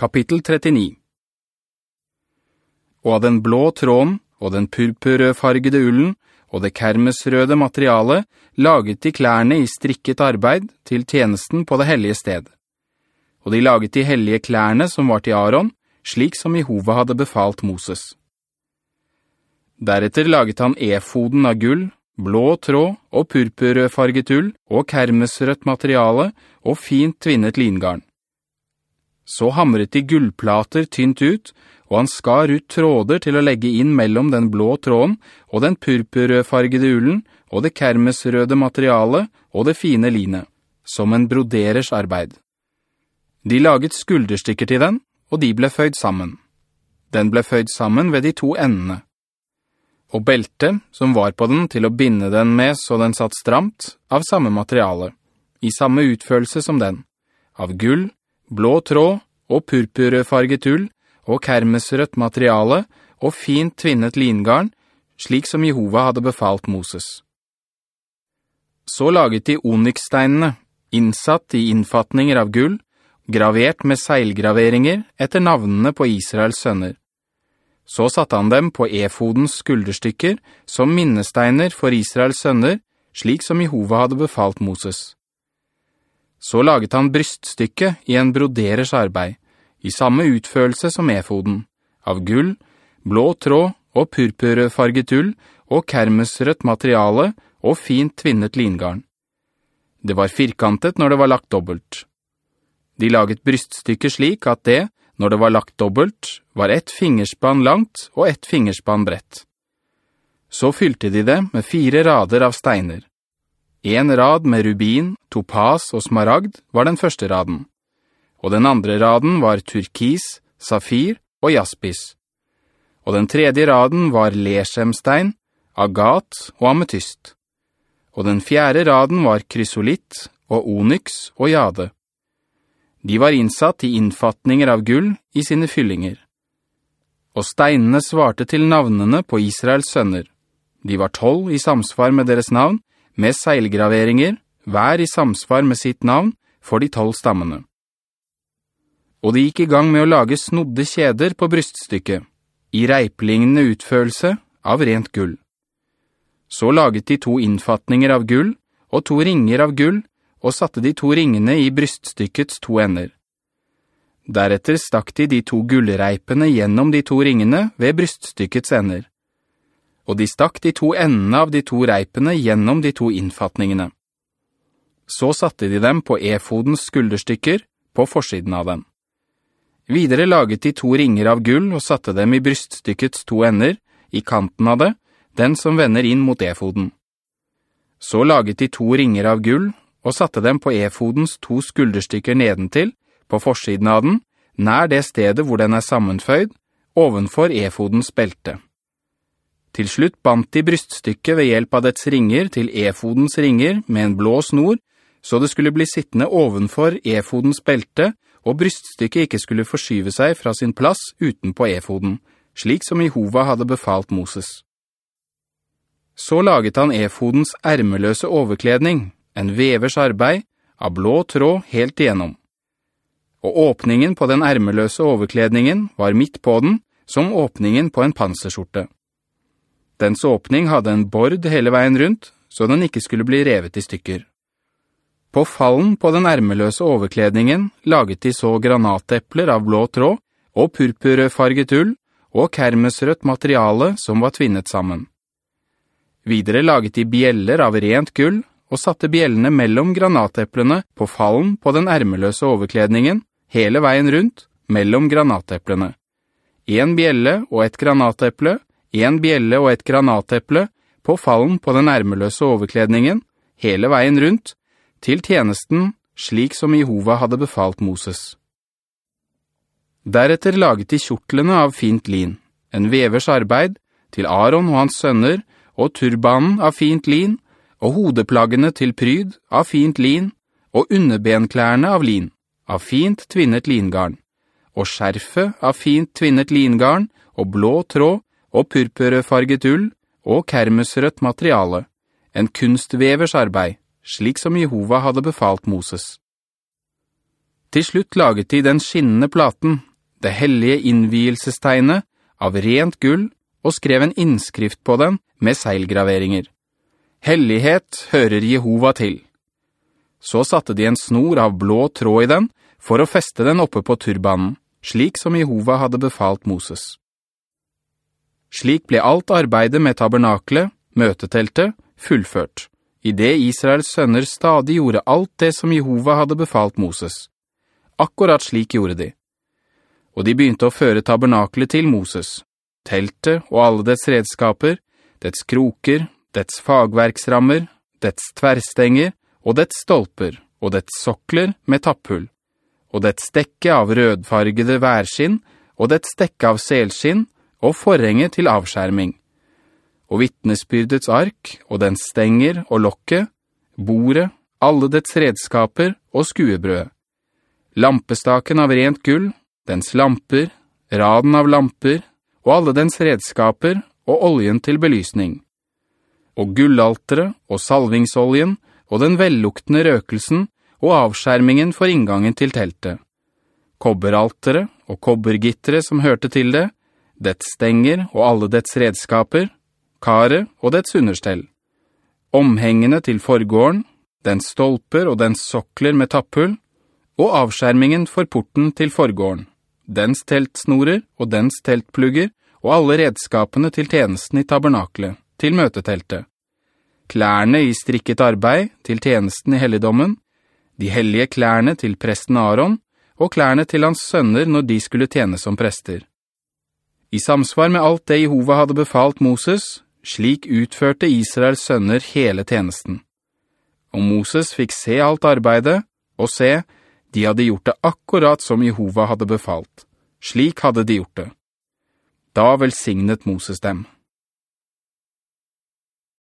Kapittel 39 Og av den blå tråden, og den purpurrødfargede ullen, og det kermesrøde materialet, laget de klærne i strikket arbeid til tjenesten på det hellige sted. Og de laget de hellige klærne som var til Aaron, slik som Jehova hadde befalt Moses. Deretter laget han efoden av gull, blå tråd og purpurfarget ull og kermesrødt materiale og fint tvinnet lingarn. Så hamret de gullplater tynt ut, og han skar ut tråder til å legge inn mellom den blå tråden og den purpurrødfargede ulen og det kermesrøde materialet og det fine linet, som en broderers arbeid. De laget skulderstykker til den, og de ble føyd sammen. Den ble føyd sammen ved de to endene. Og beltet, som var på den til å binde den med så den satt stramt, av samme materiale, i samme utførelse som den, av gull, blå tråd og purpurfarget ull, og kermesrødt materiale, og fint tvinnet lingarn, slik som Jehova hadde befalt Moses. Så laget de onyxsteinene, innsatt i innfatninger av gull, gravert med seilgraveringer etter navnene på Israels sønner. Så satte han dem på efodens skulderstykker som minnesteiner for Israels sønner, slik som Jehova hadde befalt Moses. Så laget han bryststykket i en broderers arbeid, i samme utførelse som efoden, av gull, blå tråd og purpurfarget ull og kermesrødt materiale og fint tvinnet lingarn. Det var firkantet når det var lagt dobbelt. De laget bryststykket slik at det, når det var lagt dobbelt, var ett fingerspann langt og ett fingerspann brett. Så fylte de det med fire rader av steiner. En rad med rubin, topas og smaragd var den første raden. Og den andre raden var turkis, safir og jaspis. Og den tredje raden var leshemstein, agat og ametyst. Og den fjerde raden var krysolitt og onyx og jade. De var innsatt i innfatninger av gull i sine fyllinger. Og steinene svarte til navnene på Israels sønner. De var tolv i samsvar med deres navn, med seilgraveringer, hver i samsvar med sitt navn, for de tolv stammene. Og de gikk i gang med å lage snodde kjeder på bryststykket, i reiplignende utførelse av rent gull. Så laget de to innfatninger av gull, og to ringer av gull, og satte de to ringene i bryststykkets to ender. Deretter stakk de de to gullreipene gjennom de to ringene ved bryststykkets ender. Og de stakk de to endene av de to reipene gjennom de to innfatningene. Så satte de dem på efodens skulderstykker på forsiden av den. Videre laget de to ringer av gull og satte dem i bryststykkets to ender, i kanten av det, den som vender inn mot efoden. Så laget de to ringer av gull og satte dem på efodens to skulderstykker nedentil, på forsiden av den, nær det stedet hvor den er sammenføyd, ovenfor efodens belte. Til slutt bandt de bryststykket ved hjelp av dets ringer til efodens ringer med en blå snor, så det skulle bli sittende ovenfor efodens belte, og bryststykket ikke skulle forskyve seg fra sin plass utenpå efoden, slik som Jehova hadde befalt Moses. Så laget han efodens ærmeløse overkledning, en vevers arbeid, av blå tråd helt igjennom. Og åpningen på den ærmeløse overkledningen var midt på den, som åpningen på en panserskjorte. Dens åpning hadde en bord hele veien rundt, så den ikke skulle bli revet i stykker. På fallen på den ermeløse overkledningen laget de så granatepler av blå tråd og purpurfarget ull og kermesrødt materiale som var tvinnet sammen. Videre laget de bjeller av rent gull og satte bjellene mellom granateplene på fallen på den ermeløse overkledningen, hele veien rundt, mellom granateplene. En bjelle og et granateple, en bjelle og et granateple, på fallen på den ærmeløse overkledningen, hele veien rundt, til tjenesten, slik som Jehova hadde befalt Moses. Deretter laget de kjortlene av fint lin, en vevers arbeid, til Aaron og hans sønner, og turbanen av fint lin, og hodeplaggene til pryd av fint lin, og underbenklærne av lin, av fint tvinnet lingarn, og skjerfet av fint tvinnet lingarn, og blå tråd, og purpurefarget ull, og kermesrødt materiale, en kunstvevers arbeid, slik som Jehova hadde befalt Moses. Til slutt laget de den skinnende platen, det hellige innvielsestegnet av rent gull og skrev en innskrift på den med seilgraveringer. Hellighet hører Jehova til. Så satte de en snor av blå tråd i den for å feste den oppe på turbanen, slik som Jehova hadde befalt Moses. Slik ble alt arbeidet med tabernaklet, møteteltet, fullført, i det Israels sønner stadig gjorde alt det som Jehova hadde befalt Moses. Akkurat slik gjorde de. Og de begynte å føre tabernaklet til Moses, teltet og alle dets redskaper, dets kroker, dets fagverksrammer, dets tverrstenger og dets stolper og dets sokler med tapphull, og dets dekke av rødfargede værskinn og dets dekke av selskinn og forhenget til avskjerming, og vittnesbyrdets ark, og dens stenger og lokke, bordet, alle dets redskaper og skuebrød, lampestaken av rent gull, dens lamper, raden av lamper, og alle dens redskaper og oljen til belysning, og gullaltere og salvingsoljen og den velluktende røkelsen og avskjermingen for inngangen til teltet, kobberaltere og kobbergittere som hørte til det, dets stenger og alle dets redskaper, kare og dets understell, omhengene til forgården, dens stolper og dens sokler med tapphull, og avskjermingen for porten til forgården, dens teltsnorer og dens teltplugger, og alle redskapene til tjenesten i tabernaklet, til møteteltet, klærne i strikket arbeid til tjenesten i helligdommen, de hellige klærne til presten Aaron, og klærne til hans sønner når de skulle tjene som prester. I samsvar med alt det Jehova hadde befalt Moses, slik utførte Israels sønner hele tjenesten. Og Moses fikk se alt arbeidet, og se, de hadde gjort det akkurat som Jehova hadde befalt. Slik hadde de gjort det. Da velsignet Moses dem.